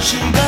しが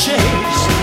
Chase.